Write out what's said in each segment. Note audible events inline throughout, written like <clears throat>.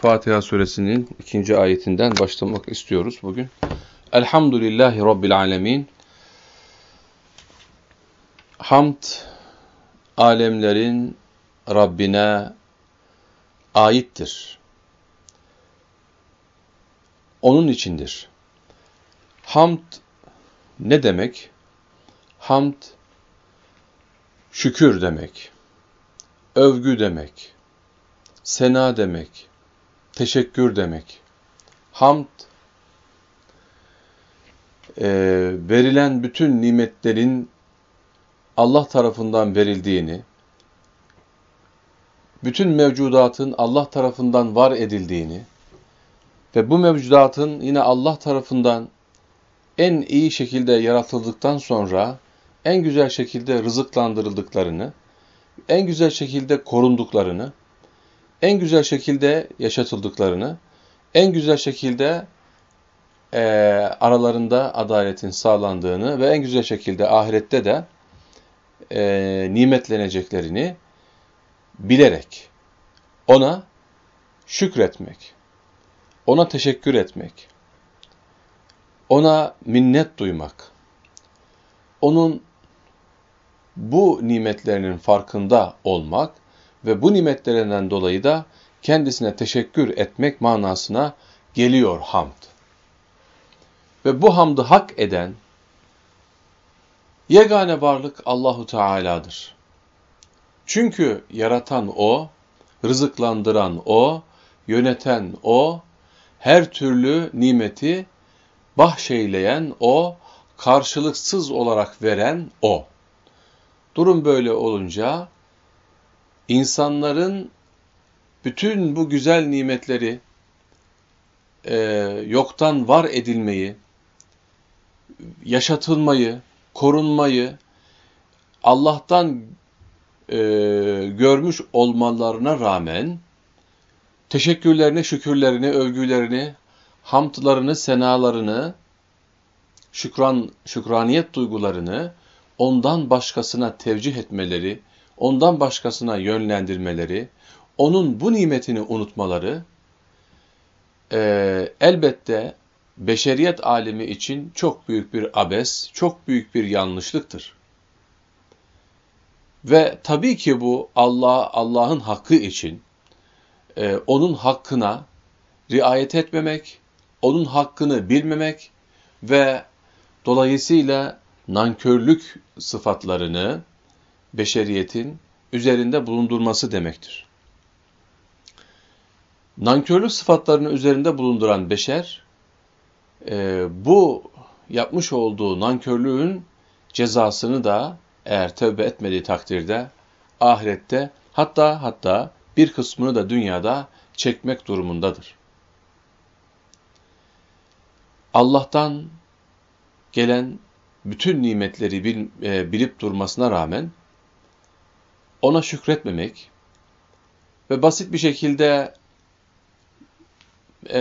Fatiha suresinin ikinci ayetinden başlamak istiyoruz bugün. Elhamdülillahi Rabbil alemin. Hamd, alemlerin Rabbine aittir. Onun içindir. Hamd ne demek? Hamd, şükür demek, övgü demek, sena demek, teşekkür demek. Hamd, e, verilen bütün nimetlerin Allah tarafından verildiğini, bütün mevcudatın Allah tarafından var edildiğini ve bu mevcudatın yine Allah tarafından en iyi şekilde yaratıldıktan sonra en güzel şekilde rızıklandırıldıklarını, en güzel şekilde korunduklarını, en güzel şekilde yaşatıldıklarını, en güzel şekilde e, aralarında adaletin sağlandığını ve en güzel şekilde ahirette de e, nimetleneceklerini bilerek ona şükretmek, ona teşekkür etmek, ona minnet duymak, onun bu nimetlerinin farkında olmak ve bu nimetlerinden dolayı da kendisine teşekkür etmek manasına geliyor hamd. Ve bu hamdı hak eden yegane varlık Allahu Teala'dır. Çünkü yaratan O, rızıklandıran O, yöneten O, her türlü nimeti bahşeyleyen O, karşılıksız olarak veren O. Durum böyle olunca insanların bütün bu güzel nimetleri e, yoktan var edilmeyi, yaşatılmayı, korunmayı Allah'tan e, görmüş olmalarına rağmen teşekkürlerini, şükürlerini, övgülerini, hamdlarını, senalarını, şükran, şükraniyet duygularını ondan başkasına tevcih etmeleri, ondan başkasına yönlendirmeleri, onun bu nimetini unutmaları e, elbette beşeriyet alemi için çok büyük bir abes, çok büyük bir yanlışlıktır. Ve tabii ki bu Allah Allah'ın hakkı için e, onun hakkına riayet etmemek, onun hakkını bilmemek ve dolayısıyla nankörlük sıfatlarını beşeriyetin üzerinde bulundurması demektir. Nankörlük sıfatlarını üzerinde bulunduran beşer, e, bu yapmış olduğu nankörlüğün cezasını da eğer tövbe etmediği takdirde ahirette hatta hatta bir kısmını da dünyada çekmek durumundadır. Allah'tan gelen bütün nimetleri e, bilip durmasına rağmen ona şükretmemek ve basit bir şekilde e,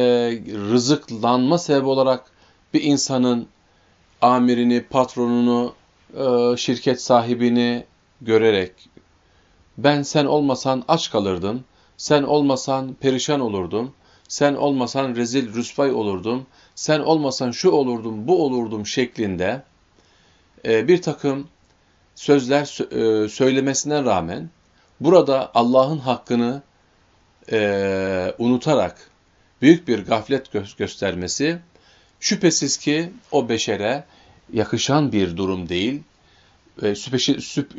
rızıklanma sebebi olarak bir insanın amirini, patronunu, e, şirket sahibini görerek ben sen olmasan aç kalırdım, sen olmasan perişan olurdum, sen olmasan rezil rüsvay olurdum, sen olmasan şu olurdum, bu olurdum şeklinde e, bir takım sözler e, söylemesine rağmen burada Allah'ın hakkını e, unutarak büyük bir gaflet gö göstermesi şüphesiz ki o beşere yakışan bir durum değil.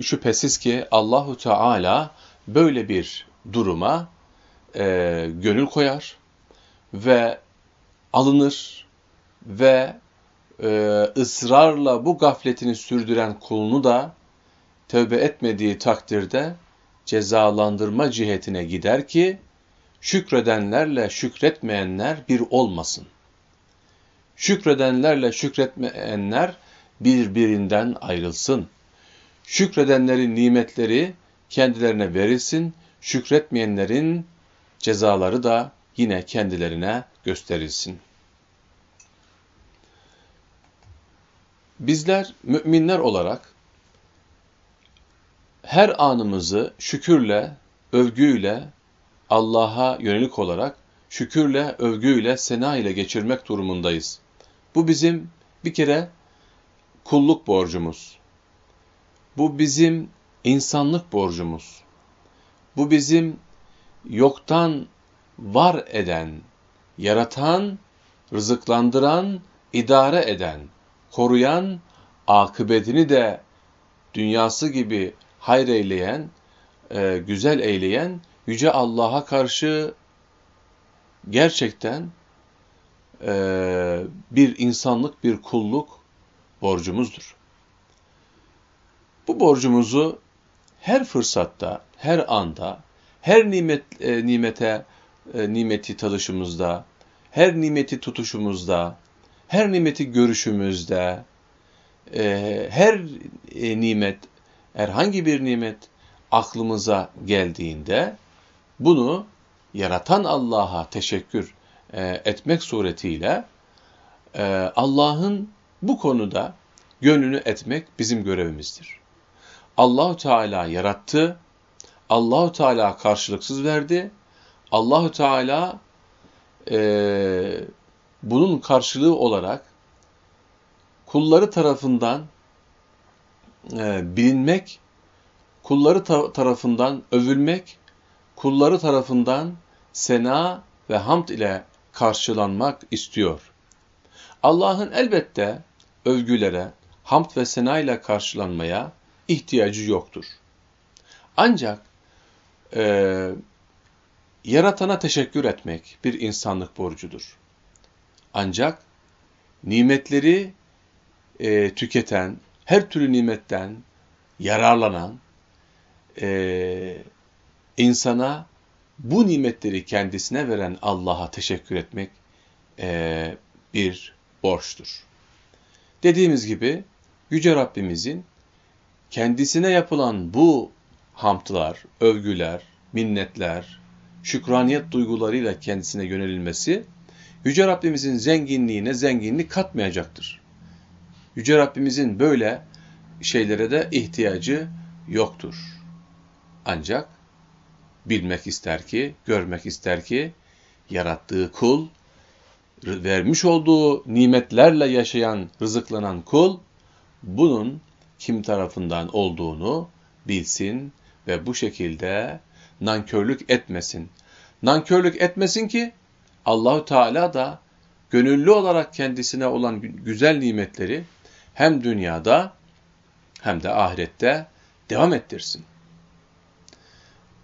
Şüphesiz ki Allahu Teala böyle bir duruma e, gönül koyar ve alınır ve ısrarla bu gafletini sürdüren kulunu da tövbe etmediği takdirde cezalandırma cihetine gider ki şükredenlerle şükretmeyenler bir olmasın. Şükredenlerle şükretmeyenler birbirinden ayrılsın. Şükredenlerin nimetleri kendilerine verilsin, şükretmeyenlerin cezaları da yine kendilerine gösterilsin. Bizler müminler olarak her anımızı şükürle, övgüyle Allah'a yönelik olarak şükürle, övgüyle, sena ile geçirmek durumundayız. Bu bizim bir kere kulluk borcumuz. Bu bizim insanlık borcumuz. Bu bizim yoktan var eden, yaratan, rızıklandıran, idare eden, koruyan, akıbetini de dünyası gibi hayır eyleyen, e, güzel eyleyen Yüce Allah'a karşı gerçekten e, bir insanlık, bir kulluk borcumuzdur. Bu borcumuzu her fırsatta, her anda, her nimet e, nimete e, nimeti tadışımızda, her nimeti tutuşumuzda, her nimeti görüşümüzde, e, her e, nimet, herhangi bir nimet aklımıza geldiğinde bunu yaratan Allah'a teşekkür e, etmek suretiyle e, Allah'ın bu konuda gönlünü etmek bizim görevimizdir. Allahu Teala yarattı, Allahu Teala karşılıksız verdi. Allahu Teala e, bunun karşılığı olarak kulları tarafından e, bilinmek, kulları ta tarafından övülmek, kulları tarafından sena ve hamd ile karşılanmak istiyor. Allah'ın elbette övgülere, hamd ve sena ile karşılanmaya ihtiyacı yoktur. Ancak e, yaratana teşekkür etmek bir insanlık borcudur. Ancak nimetleri e, tüketen, her türlü nimetten yararlanan e, insana bu nimetleri kendisine veren Allah'a teşekkür etmek e, bir borçtur. Dediğimiz gibi Yüce Rabbimizin kendisine yapılan bu hamdlar, övgüler, minnetler, şükraniyet duygularıyla kendisine yönelilmesi, Yüce Rabbimizin zenginliğine zenginlik katmayacaktır. Yüce Rabbimizin böyle şeylere de ihtiyacı yoktur. Ancak bilmek ister ki, görmek ister ki, yarattığı kul, vermiş olduğu nimetlerle yaşayan, rızıklanan kul, bunun kim tarafından olduğunu bilsin ve bu şekilde nankörlük etmesin. Nankörlük etmesin ki Allahu Teala da gönüllü olarak kendisine olan güzel nimetleri hem dünyada hem de ahirette devam ettirsin.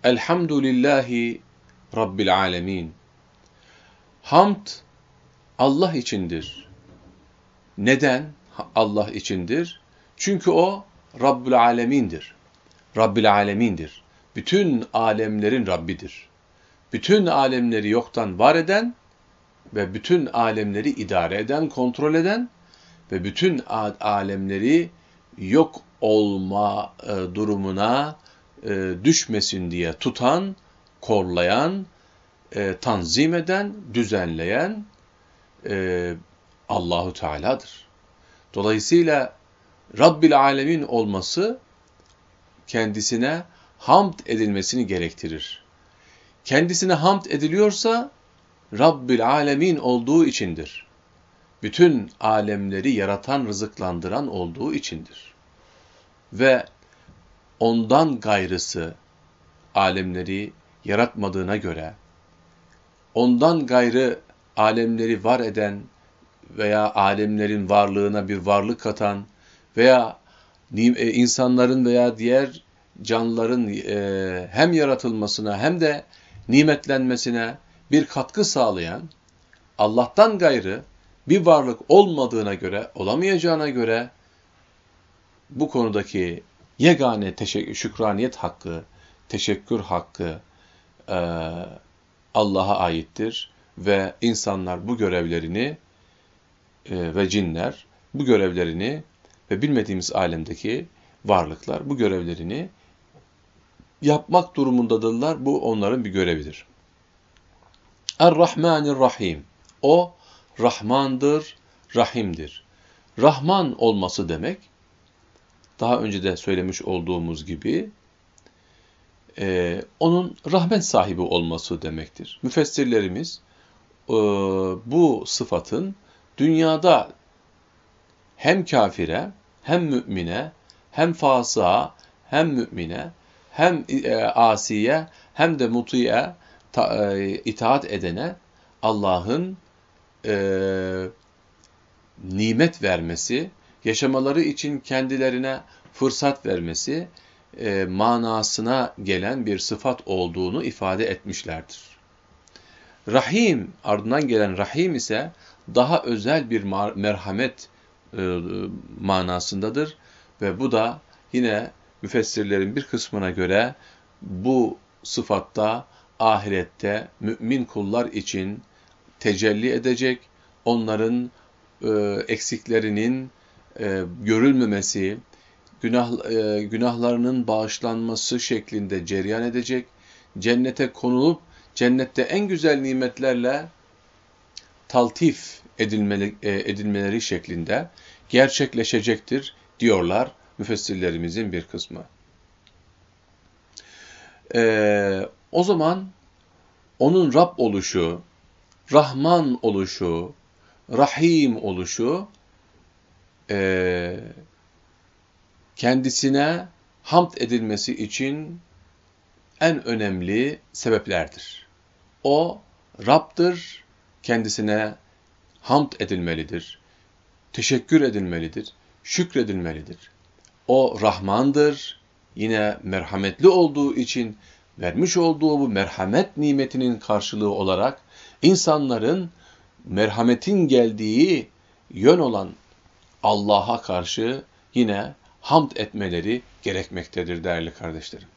Elhamdülillahi Rabbil alemin. Hamd Allah içindir. Neden Allah içindir? Çünkü o Rabbül alemindir. Rabbil alemindir. Bütün alemlerin Rabbidir. Bütün alemleri yoktan var eden ve bütün alemleri idare eden, kontrol eden ve bütün alemleri yok olma e, durumuna e, düşmesin diye tutan, korlayan, e, tanzim eden, düzenleyen e, Allahu Teala'dır. Dolayısıyla Rabbil Alemin olması kendisine hamd edilmesini gerektirir. Kendisine hamd ediliyorsa Rabbil Alemin olduğu içindir. Bütün alemleri yaratan, rızıklandıran olduğu içindir. Ve ondan gayrısı alemleri yaratmadığına göre, ondan gayrı alemleri var eden veya alemlerin varlığına bir varlık katan veya e, insanların veya diğer canlıların e, hem yaratılmasına hem de nimetlenmesine bir katkı sağlayan Allah'tan gayrı bir varlık olmadığına göre, olamayacağına göre bu konudaki yegane teşekkür, şükraniyet hakkı, teşekkür hakkı e, Allah'a aittir ve insanlar bu görevlerini e, ve cinler bu görevlerini ve bilmediğimiz alemdeki varlıklar bu görevlerini yapmak durumundadırlar. Bu onların bir görevidir. Er-Rahmanir-Rahim. O Rahmandır, Rahim'dir. Rahman olması demek, daha önce de söylemiş olduğumuz gibi, e, onun rahmet sahibi olması demektir. Müfessirlerimiz e, bu sıfatın dünyada hem kafire, hem mümine, hem fasığa, hem mümine, hem e, asiye, hem de mutiye ta, e, itaat edene Allah'ın e, nimet vermesi, yaşamaları için kendilerine fırsat vermesi e, manasına gelen bir sıfat olduğunu ifade etmişlerdir. Rahim, ardından gelen Rahim ise daha özel bir merhamet e, manasındadır ve bu da yine müfessirlerin bir kısmına göre bu sıfatta ahirette mümin kullar için tecelli edecek, onların e, eksiklerinin e, görülmemesi, günah, e, günahlarının bağışlanması şeklinde cereyan edecek, cennete konulup cennette en güzel nimetlerle taltif edilmeli, e, edilmeleri şeklinde gerçekleşecektir diyorlar müfessirlerimizin bir kısmı. Ee, o zaman onun Rab oluşu, Rahman oluşu, Rahim oluşu e, kendisine hamd edilmesi için en önemli sebeplerdir. O Rab'dır, kendisine hamd edilmelidir, teşekkür edilmelidir, şükredilmelidir. O Rahmandır, yine merhametli olduğu için vermiş olduğu bu merhamet nimetinin karşılığı olarak insanların merhametin geldiği yön olan Allah'a karşı yine hamd etmeleri gerekmektedir değerli kardeşlerim.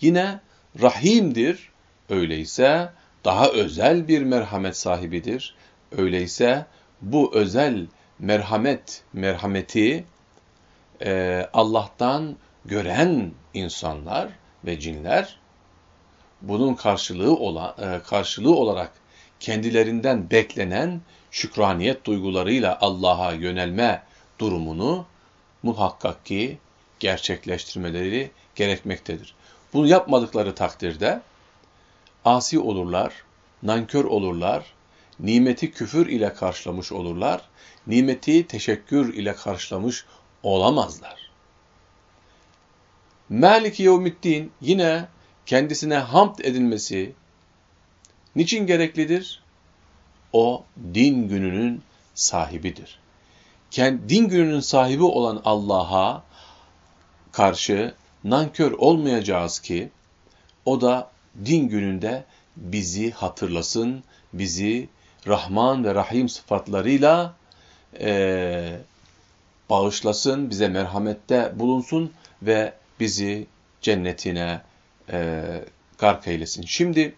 Yine rahimdir, öyleyse daha özel bir merhamet sahibidir. Öyleyse bu özel merhamet, merhameti e, Allah'tan gören insanlar ve cinler bunun karşılığı olan, e, karşılığı olarak kendilerinden beklenen şükraniyet duygularıyla Allah'a yönelme durumunu muhakkak ki gerçekleştirmeleri gerekmektedir. Bunu yapmadıkları takdirde asi olurlar, nankör olurlar, nimeti küfür ile karşılamış olurlar, nimeti teşekkür ile karşılamış olamazlar. Malik-i Yevmiddin yine kendisine hamd edilmesi niçin gereklidir? O din gününün sahibidir. Din gününün sahibi olan Allah'a karşı nankör olmayacağız ki o da din gününde bizi hatırlasın, bizi Rahman ve Rahim sıfatlarıyla e, bağışlasın, bize merhamette bulunsun ve bizi cennetine e, gark eylesin. Şimdi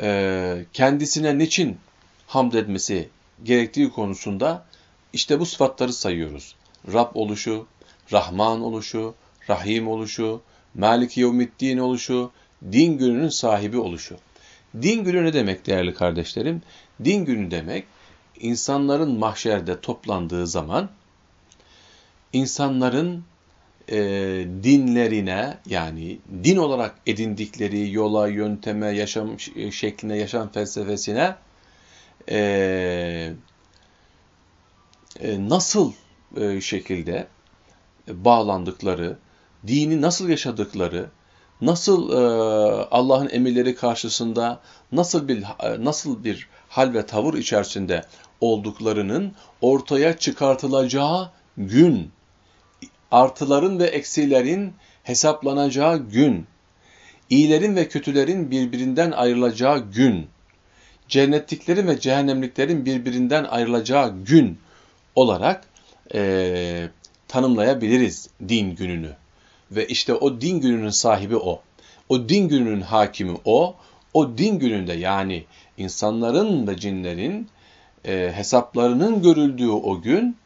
e, kendisine niçin hamd etmesi gerektiği konusunda işte bu sıfatları sayıyoruz. Rab oluşu, Rahman oluşu, Rahim oluşu, Malik-i Yevmiddin oluşu, din gününün sahibi oluşu. Din günü ne demek değerli kardeşlerim? Din günü demek insanların mahşerde toplandığı zaman insanların e, dinlerine yani din olarak edindikleri yola, yönteme, yaşam şekline, yaşam felsefesine e, e, nasıl e, şekilde bağlandıkları, dini nasıl yaşadıkları, nasıl e, Allah'ın emirleri karşısında nasıl bir nasıl bir hal ve tavır içerisinde olduklarının ortaya çıkartılacağı gün, artıların ve eksilerin hesaplanacağı gün, iyilerin ve kötülerin birbirinden ayrılacağı gün, cennetliklerin ve cehennemliklerin birbirinden ayrılacağı gün olarak e, tanımlayabiliriz din gününü. Ve işte o din gününün sahibi o. O din gününün hakimi o. O din gününde yani insanların ve cinlerin e, hesaplarının görüldüğü o gün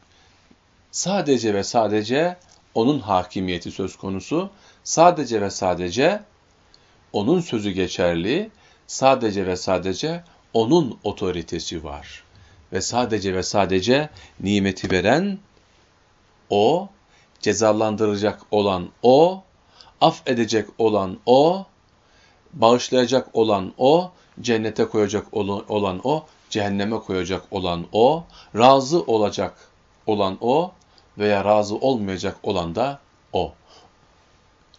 sadece ve sadece onun hakimiyeti söz konusu. Sadece ve sadece onun sözü geçerli. Sadece ve sadece onun otoritesi var. Ve sadece ve sadece nimeti veren o, cezalandıracak olan o, af edecek olan o, bağışlayacak olan o, cennete koyacak olan o, cehenneme koyacak olan o, razı olacak olan o veya razı olmayacak olan da o.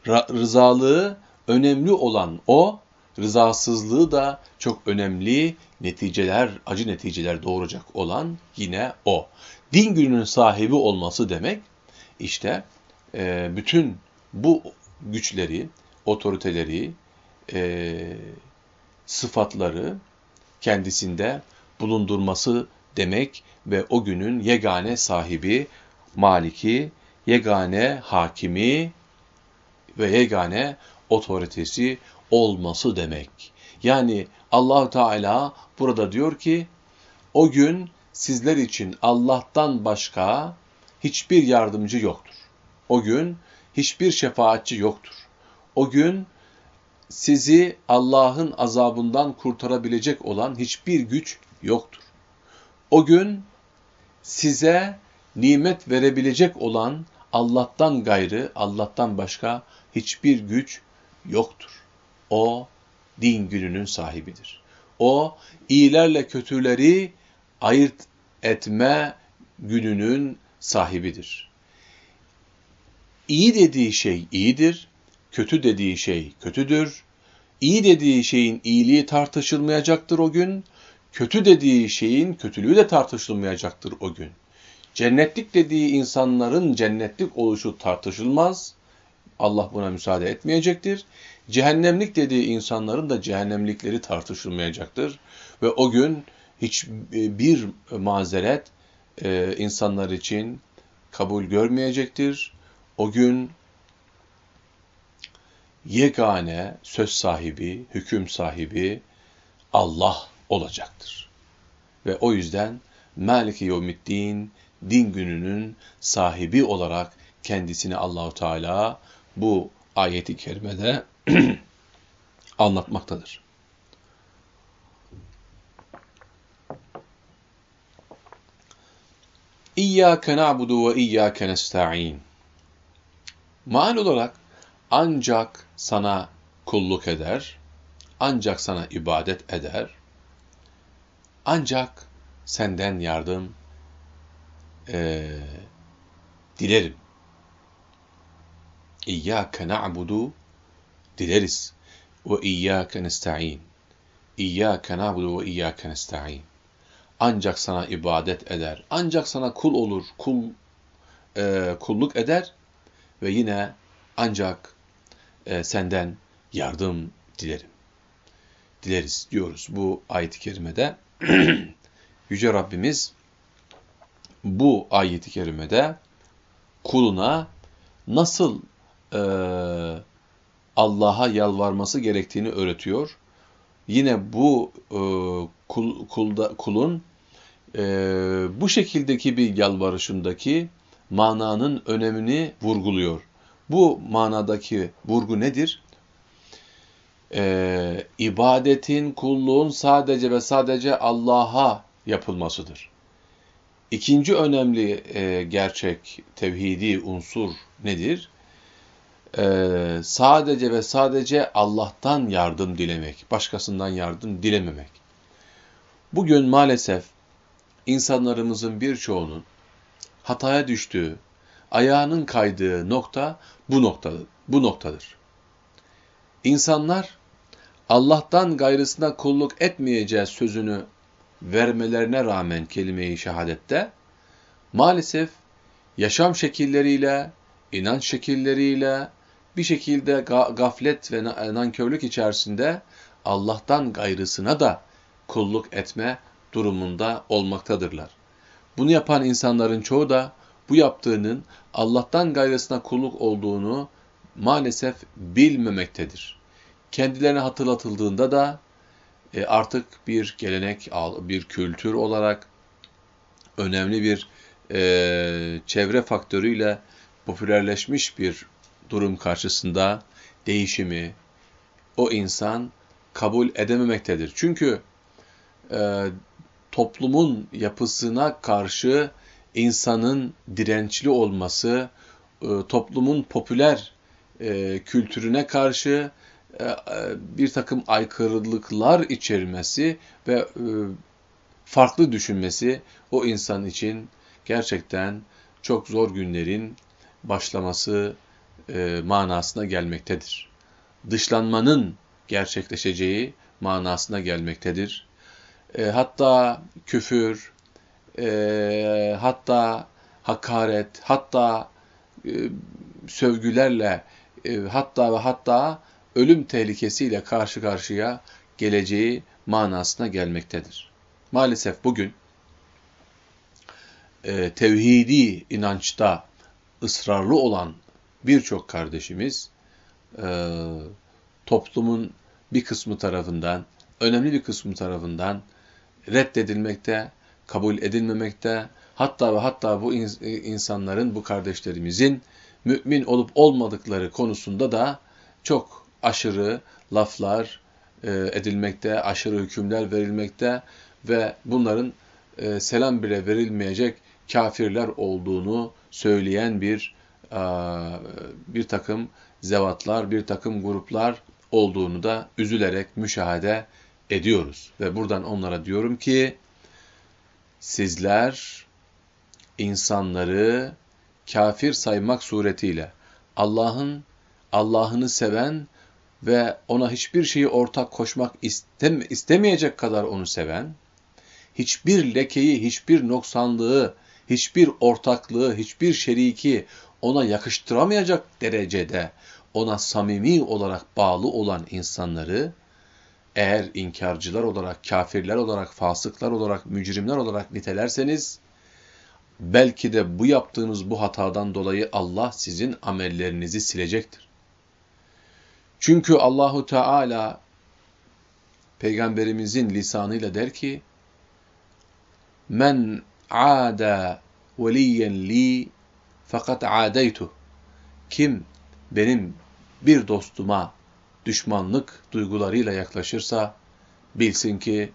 Rızalığı önemli olan o, rızasızlığı da çok önemli neticeler, acı neticeler doğuracak olan yine o. Din gününün sahibi olması demek, işte e, bütün bu güçleri, otoriteleri, e, sıfatları kendisinde bulundurması demek ve o günün yegane sahibi, maliki, yegane hakimi ve yegane otoritesi olması demek. Yani allah Teala burada diyor ki, o gün sizler için Allah'tan başka hiçbir yardımcı yoktur. O gün hiçbir şefaatçi yoktur. O gün sizi Allah'ın azabından kurtarabilecek olan hiçbir güç yoktur. O gün size nimet verebilecek olan Allah'tan gayrı, Allah'tan başka hiçbir güç yoktur. O din gününün sahibidir. O iyilerle kötüleri ayırt etme gününün sahibidir. İyi dediği şey iyidir, kötü dediği şey kötüdür. İyi dediği şeyin iyiliği tartışılmayacaktır o gün. Kötü dediği şeyin kötülüğü de tartışılmayacaktır o gün. Cennetlik dediği insanların cennetlik oluşu tartışılmaz. Allah buna müsaade etmeyecektir. Cehennemlik dediği insanların da cehennemlikleri tartışılmayacaktır. Ve o gün hiçbir mazeret e, insanlar için kabul görmeyecektir. O gün yegane söz sahibi, hüküm sahibi Allah olacaktır. Ve o yüzden Maliki Yevmiddin din gününün sahibi olarak kendisini Allahu Teala bu ayeti kerimede <clears throat> anlatmaktadır. İyyâke na'budu ve iyyâke nesta'in. Mal olarak ancak sana kulluk eder, ancak sana ibadet eder, ancak senden yardım e, dilerim. İyyâke na'budu dileriz. Ve iyyâke nesta'in. İyyâke na'budu ve iyyâke nesta'in. Ancak sana ibadet eder. Ancak sana kul olur. Kul e, kulluk eder ve yine ancak e, senden yardım dilerim. Dileriz diyoruz bu ayet-i kerimede. <clears throat> Yüce Rabbimiz bu ayet-i kerimede kuluna nasıl e, Allah'a yalvarması gerektiğini öğretiyor. Yine bu e, kul, kulda, kulun e, bu şekildeki bir yalvarışındaki mananın önemini vurguluyor. Bu manadaki vurgu nedir? Ee, ibadetin, kulluğun sadece ve sadece Allah'a yapılmasıdır. İkinci önemli e, gerçek, tevhidi unsur nedir? Ee, sadece ve sadece Allah'tan yardım dilemek, başkasından yardım dilememek. Bugün maalesef insanlarımızın birçoğunun hataya düştüğü, ayağının kaydığı nokta bu noktadır. Bu noktadır. İnsanlar Allah'tan gayrısına kulluk etmeyeceğiz sözünü vermelerine rağmen kelime-i şehadette maalesef yaşam şekilleriyle, inanç şekilleriyle bir şekilde gaflet ve nankörlük içerisinde Allah'tan gayrısına da kulluk etme durumunda olmaktadırlar. Bunu yapan insanların çoğu da bu yaptığının Allah'tan gayrısına kulluk olduğunu maalesef bilmemektedir. Kendilerine hatırlatıldığında da e, artık bir gelenek, bir kültür olarak önemli bir e, çevre faktörüyle popülerleşmiş bir durum karşısında değişimi o insan kabul edememektedir. Çünkü e, toplumun yapısına karşı insanın dirençli olması, e, toplumun popüler e, kültürüne karşı bir takım aykırılıklar içermesi ve e, farklı düşünmesi o insan için gerçekten çok zor günlerin başlaması manasına gelmektedir. Dışlanmanın gerçekleşeceği manasına gelmektedir. Hatta küfür, hatta hakaret, hatta sövgülerle, hatta ve hatta ölüm tehlikesiyle karşı karşıya geleceği manasına gelmektedir. Maalesef bugün e, tevhidi inançta ısrarlı olan birçok kardeşimiz e, toplumun bir kısmı tarafından, önemli bir kısmı tarafından reddedilmekte, kabul edilmemekte, hatta ve hatta bu insanların, bu kardeşlerimizin mümin olup olmadıkları konusunda da çok aşırı laflar e, edilmekte, aşırı hükümler verilmekte ve bunların e, selam bile verilmeyecek kafirler olduğunu söyleyen bir e, bir takım zevatlar, bir takım gruplar olduğunu da üzülerek müşahede ediyoruz. Ve buradan onlara diyorum ki sizler insanları kafir saymak suretiyle Allah'ın Allah'ını seven ve ona hiçbir şeyi ortak koşmak istem istemeyecek kadar onu seven, hiçbir lekeyi, hiçbir noksanlığı, hiçbir ortaklığı, hiçbir şeriki ona yakıştıramayacak derecede ona samimi olarak bağlı olan insanları eğer inkarcılar olarak, kafirler olarak, fasıklar olarak, mücrimler olarak nitelerseniz belki de bu yaptığınız bu hatadan dolayı Allah sizin amellerinizi silecektir. Çünkü Allahu Teala peygamberimizin lisanıyla der ki men ada veliyen li fakat adeytu kim benim bir dostuma düşmanlık duygularıyla yaklaşırsa bilsin ki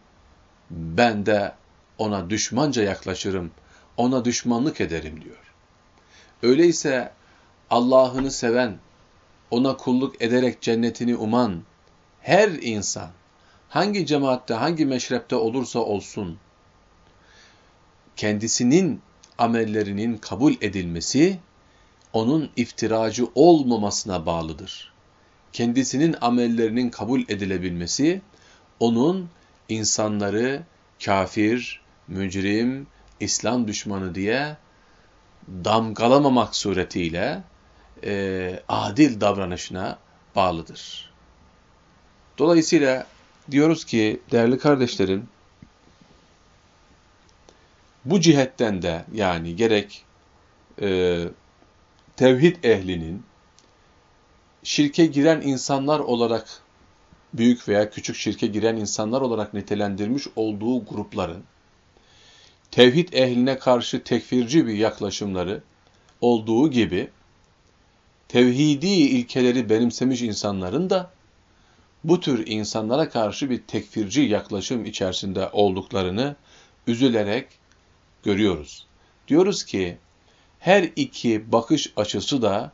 ben de ona düşmanca yaklaşırım, ona düşmanlık ederim diyor. Öyleyse Allah'ını seven, ona kulluk ederek cennetini uman her insan, hangi cemaatte, hangi meşrepte olursa olsun, kendisinin amellerinin kabul edilmesi, onun iftiracı olmamasına bağlıdır. Kendisinin amellerinin kabul edilebilmesi, onun insanları kafir, mücrim, İslam düşmanı diye damgalamamak suretiyle e, adil davranışına bağlıdır. Dolayısıyla diyoruz ki değerli kardeşlerim, bu cihetten de yani gerek e, tevhid ehlinin şirke giren insanlar olarak büyük veya küçük şirke giren insanlar olarak nitelendirmiş olduğu grupların tevhid ehline karşı tekfirci bir yaklaşımları olduğu gibi tevhidi ilkeleri benimsemiş insanların da bu tür insanlara karşı bir tekfirci yaklaşım içerisinde olduklarını üzülerek görüyoruz. Diyoruz ki her iki bakış açısı da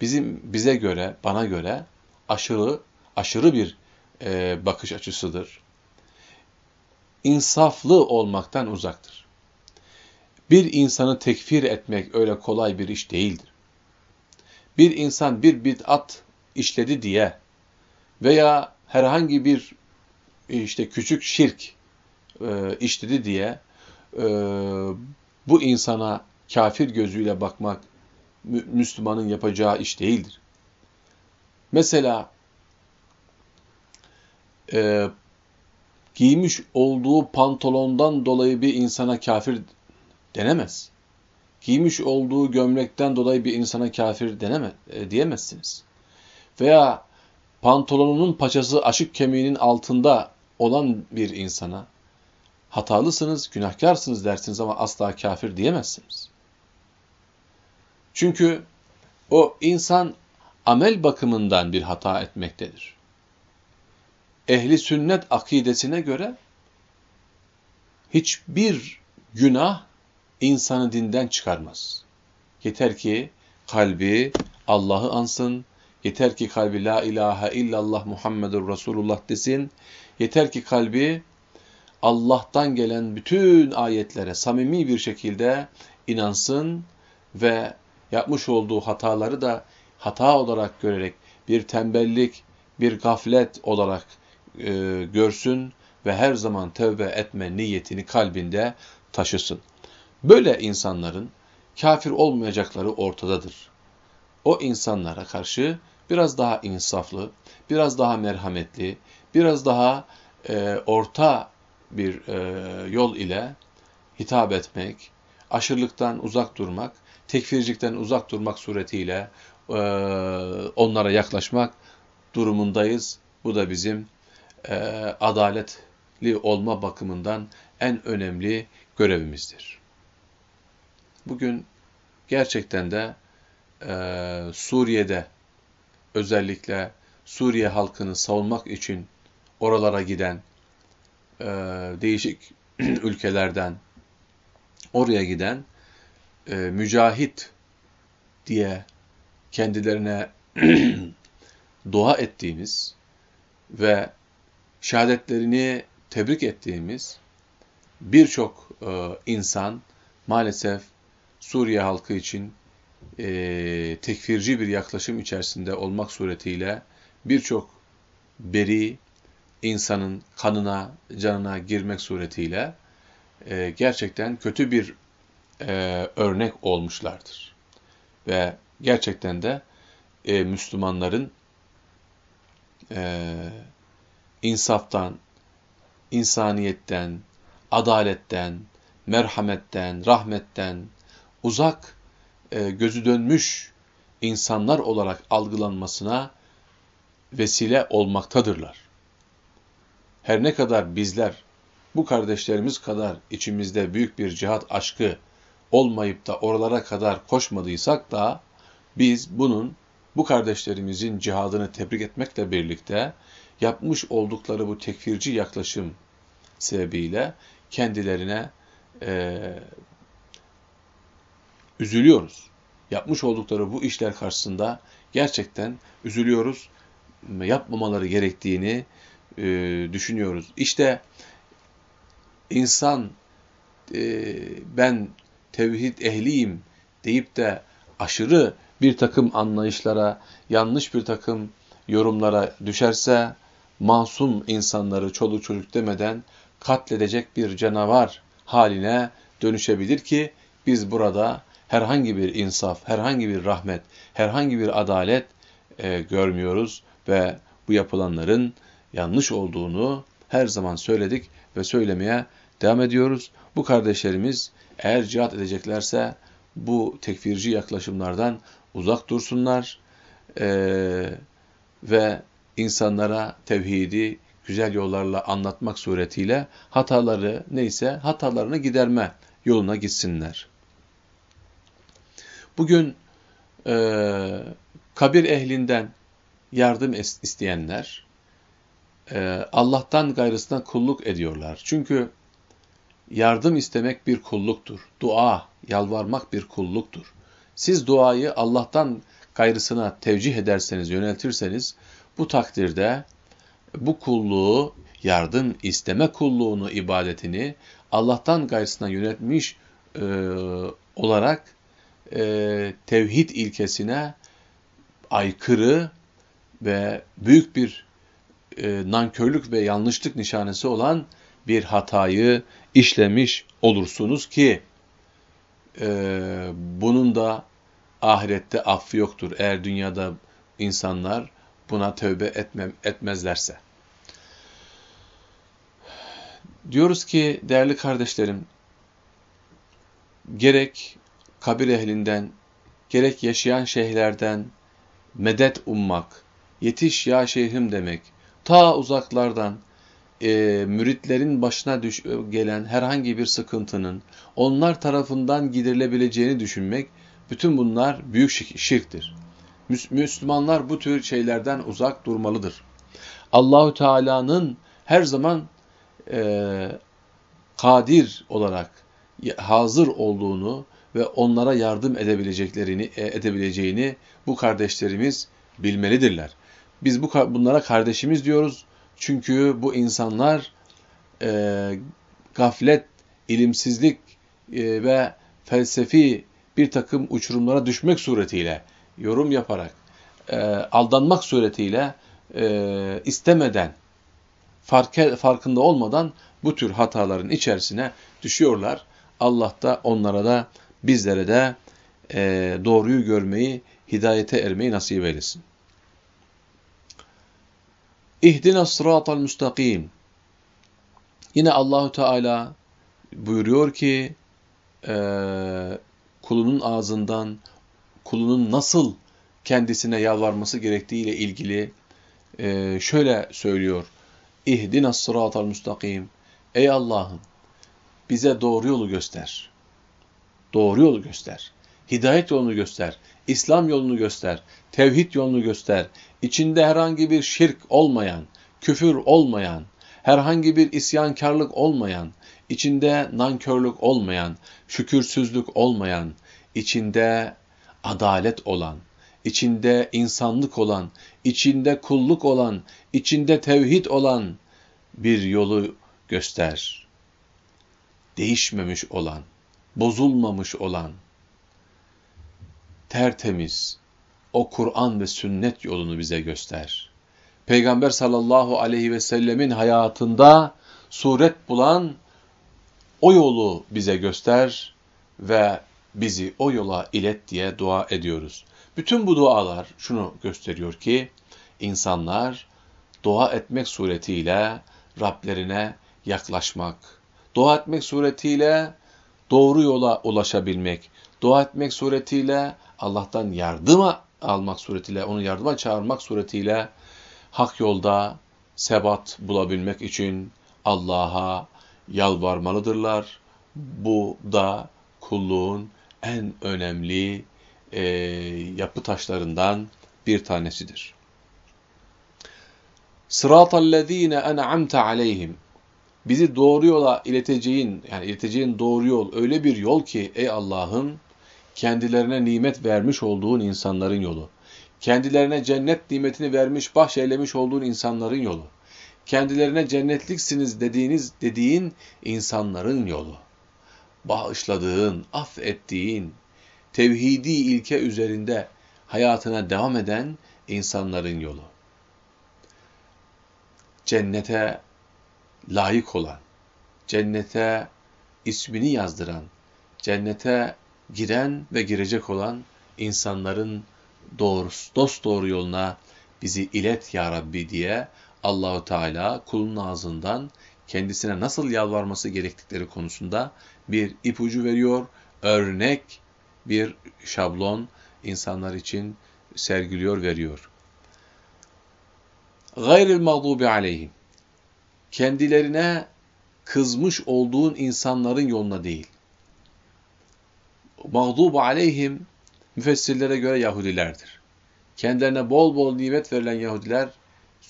bizim bize göre, bana göre aşırı aşırı bir e, bakış açısıdır. İnsaflı olmaktan uzaktır. Bir insanı tekfir etmek öyle kolay bir iş değildir bir insan bir bid'at işledi diye veya herhangi bir işte küçük şirk e, işledi diye e, bu insana kafir gözüyle bakmak Müslümanın yapacağı iş değildir. Mesela e, giymiş olduğu pantolondan dolayı bir insana kafir denemez giymiş olduğu gömlekten dolayı bir insana kafir deneme, e, diyemezsiniz. Veya pantolonunun paçası açık kemiğinin altında olan bir insana hatalısınız, günahkarsınız dersiniz ama asla kafir diyemezsiniz. Çünkü o insan amel bakımından bir hata etmektedir. Ehli sünnet akidesine göre hiçbir günah insanı dinden çıkarmaz. Yeter ki kalbi Allah'ı ansın, Yeter ki kalbi la ilahe illallah Muhammedur Resulullah desin. Yeter ki kalbi Allah'tan gelen bütün ayetlere samimi bir şekilde inansın ve yapmış olduğu hataları da hata olarak görerek bir tembellik, bir gaflet olarak e, görsün ve her zaman tövbe etme niyetini kalbinde taşısın. Böyle insanların kafir olmayacakları ortadadır. O insanlara karşı biraz daha insaflı, biraz daha merhametli, biraz daha e, orta bir e, yol ile hitap etmek, aşırılıktan uzak durmak, tekfircilikten uzak durmak suretiyle e, onlara yaklaşmak durumundayız. Bu da bizim e, adaletli olma bakımından en önemli görevimizdir. Bugün gerçekten de e, Suriye'de özellikle Suriye halkını savunmak için oralara giden e, değişik <clears throat> ülkelerden oraya giden e, mücahit diye kendilerine <clears throat> dua ettiğimiz ve şehadetlerini tebrik ettiğimiz birçok e, insan maalesef Suriye halkı için e, tekfirci bir yaklaşım içerisinde olmak suretiyle birçok beri insanın kanına, canına girmek suretiyle e, gerçekten kötü bir e, örnek olmuşlardır. Ve gerçekten de e, Müslümanların e, insaftan, insaniyetten, adaletten, merhametten, rahmetten uzak, e, gözü dönmüş insanlar olarak algılanmasına vesile olmaktadırlar. Her ne kadar bizler bu kardeşlerimiz kadar içimizde büyük bir cihat aşkı olmayıp da oralara kadar koşmadıysak da biz bunun bu kardeşlerimizin cihadını tebrik etmekle birlikte yapmış oldukları bu tekfirci yaklaşım sebebiyle kendilerine e, üzülüyoruz. Yapmış oldukları bu işler karşısında gerçekten üzülüyoruz. Yapmamaları gerektiğini e, düşünüyoruz. İşte insan e, ben tevhid ehliyim deyip de aşırı bir takım anlayışlara, yanlış bir takım yorumlara düşerse masum insanları çoluk çocuk demeden katledecek bir canavar haline dönüşebilir ki biz burada herhangi bir insaf, herhangi bir rahmet, herhangi bir adalet e, görmüyoruz ve bu yapılanların yanlış olduğunu her zaman söyledik ve söylemeye devam ediyoruz. Bu kardeşlerimiz eğer cihat edeceklerse bu tekfirci yaklaşımlardan uzak dursunlar e, ve insanlara tevhidi güzel yollarla anlatmak suretiyle hataları neyse hatalarını giderme yoluna gitsinler. Bugün e, kabir ehlinden yardım isteyenler e, Allah'tan gayrısına kulluk ediyorlar. Çünkü yardım istemek bir kulluktur. Dua, yalvarmak bir kulluktur. Siz duayı Allah'tan gayrısına tevcih ederseniz, yöneltirseniz bu takdirde bu kulluğu, yardım isteme kulluğunu, ibadetini Allah'tan gayrısına yönetmiş e, olarak e, tevhid ilkesine aykırı ve büyük bir e, nankörlük ve yanlışlık nişanesi olan bir hatayı işlemiş olursunuz ki e, bunun da ahirette affı yoktur. Eğer dünyada insanlar buna tövbe etmem, etmezlerse. Diyoruz ki değerli kardeşlerim, gerek kabir ehlinden, gerek yaşayan şeyhlerden medet ummak, yetiş ya şeyhim demek, ta uzaklardan e, müritlerin başına düş gelen herhangi bir sıkıntının onlar tarafından giderilebileceğini düşünmek, bütün bunlar büyük şirktir. Müslümanlar bu tür şeylerden uzak durmalıdır. Allahü Teala'nın her zaman e, kadir olarak hazır olduğunu ve onlara yardım edebileceklerini e, edebileceğini bu kardeşlerimiz bilmelidirler. Biz bu bunlara kardeşimiz diyoruz. Çünkü bu insanlar e, gaflet, ilimsizlik e, ve felsefi bir takım uçurumlara düşmek suretiyle, yorum yaparak, e, aldanmak suretiyle e, istemeden, fark, farkında olmadan bu tür hataların içerisine düşüyorlar. Allah da onlara da bizlere de e, doğruyu görmeyi, hidayete ermeyi nasip eylesin. İhdina sıratal müstakim. Yine Allahu Teala buyuruyor ki e, kulunun ağzından kulunun nasıl kendisine yalvarması gerektiğiyle ilgili e, şöyle söylüyor. İhdina sıratal müstakim. Ey Allah'ım bize doğru yolu göster. Doğru yolu göster. Hidayet yolunu göster. İslam yolunu göster. Tevhid yolunu göster. İçinde herhangi bir şirk olmayan, küfür olmayan, herhangi bir isyankarlık olmayan, içinde nankörlük olmayan, şükürsüzlük olmayan, içinde adalet olan, içinde insanlık olan, içinde kulluk olan, içinde tevhid olan bir yolu göster. Değişmemiş olan, bozulmamış olan, tertemiz, o Kur'an ve sünnet yolunu bize göster. Peygamber sallallahu aleyhi ve sellemin hayatında suret bulan o yolu bize göster ve bizi o yola ilet diye dua ediyoruz. Bütün bu dualar şunu gösteriyor ki insanlar dua etmek suretiyle Rablerine yaklaşmak, dua etmek suretiyle doğru yola ulaşabilmek, dua etmek suretiyle Allah'tan yardım almak suretiyle, onu yardıma çağırmak suretiyle hak yolda sebat bulabilmek için Allah'a yalvarmalıdırlar. Bu da kulluğun en önemli e, yapı taşlarından bir tanesidir. Sıratallezine en'amte aleyhim. Bizi doğru yola ileteceğin, yani ileteceğin doğru yol öyle bir yol ki ey Allah'ım kendilerine nimet vermiş olduğun insanların yolu. Kendilerine cennet nimetini vermiş, bahşeylemiş olduğun insanların yolu. Kendilerine cennetliksiniz dediğiniz dediğin insanların yolu. Bağışladığın, affettiğin, tevhidi ilke üzerinde hayatına devam eden insanların yolu. Cennete layık olan, cennete ismini yazdıran, cennete giren ve girecek olan insanların doğrusu, dost doğru yoluna bizi ilet ya Rabbi diye Allahu Teala kulun ağzından kendisine nasıl yalvarması gerektikleri konusunda bir ipucu veriyor. Örnek bir şablon insanlar için sergiliyor, veriyor. Gayril mağdubi aleyhim Kendilerine kızmış olduğun insanların yoluna değil. Mağdubu aleyhim müfessirlere göre Yahudilerdir. Kendilerine bol bol nimet verilen Yahudiler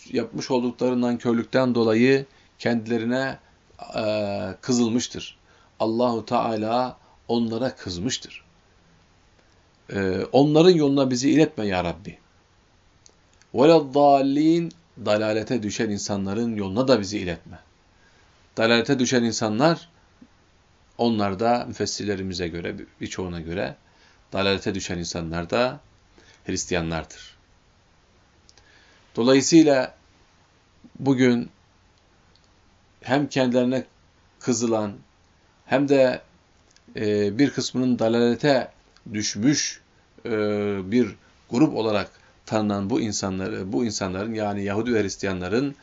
yapmış olduklarından körlükten dolayı kendilerine e, kızılmıştır. Allahu Teala onlara kızmıştır. E, onların yoluna bizi iletme ya Rabbi. وَلَضَّالِّينَ Dalalete düşen insanların yoluna da bizi iletme. Dalalete düşen insanlar, onlar da müfessirlerimize göre, birçoğuna göre, dalalete düşen insanlar da Hristiyanlardır. Dolayısıyla bugün hem kendilerine kızılan hem de e, bir kısmının dalalete düşmüş e, bir grup olarak tanınan bu insanları, bu insanların yani Yahudi ve Hristiyanların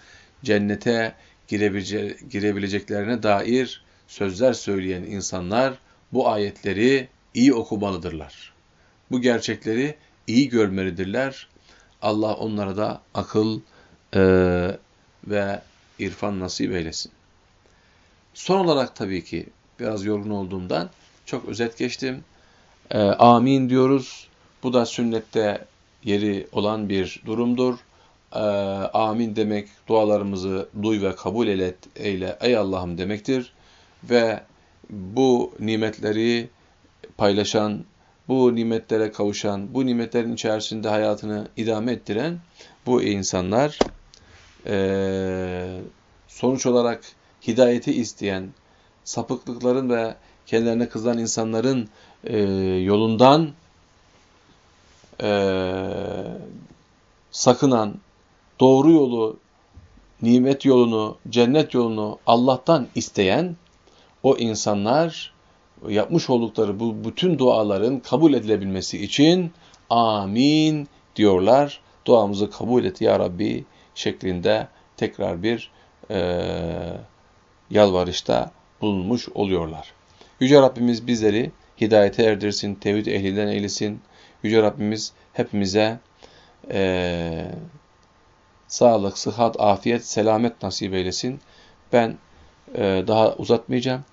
cennete girebilece girebileceklerine dair sözler söyleyen insanlar bu ayetleri iyi okumalıdırlar. Bu gerçekleri iyi görmelidirler. Allah onlara da akıl e, ve irfan nasip eylesin. Son olarak tabii ki biraz yorgun olduğumdan çok özet geçtim. E, amin diyoruz. Bu da sünnette yeri olan bir durumdur. E, amin demek dualarımızı duy ve kabul eyle, eyle ey Allah'ım demektir. Ve bu nimetleri paylaşan bu nimetlere kavuşan, bu nimetlerin içerisinde hayatını idame ettiren bu insanlar e, sonuç olarak hidayeti isteyen, sapıklıkların ve kendilerine kızan insanların e, yolundan e, sakınan, doğru yolu, nimet yolunu, cennet yolunu Allah'tan isteyen o insanlar yapmış oldukları bu bütün duaların kabul edilebilmesi için amin diyorlar. Duamızı kabul et ya Rabbi şeklinde tekrar bir e, yalvarışta bulunmuş oluyorlar. Yüce Rabbimiz bizleri hidayete erdirsin, tevhid ehlinden eylesin. Yüce Rabbimiz hepimize e, sağlık, sıhhat, afiyet, selamet nasip eylesin. Ben e, daha uzatmayacağım.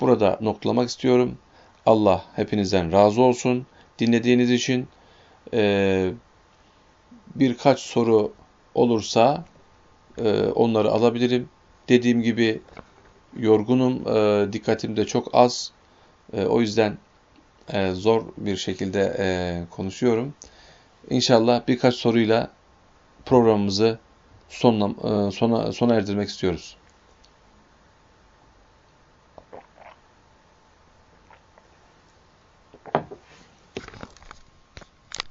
Burada noktalamak istiyorum. Allah hepinizden razı olsun. Dinlediğiniz için e, birkaç soru olursa e, onları alabilirim. Dediğim gibi yorgunum, e, dikkatim de çok az. E, o yüzden e, zor bir şekilde e, konuşuyorum. İnşallah birkaç soruyla programımızı sonuna, e, sona, sona erdirmek istiyoruz.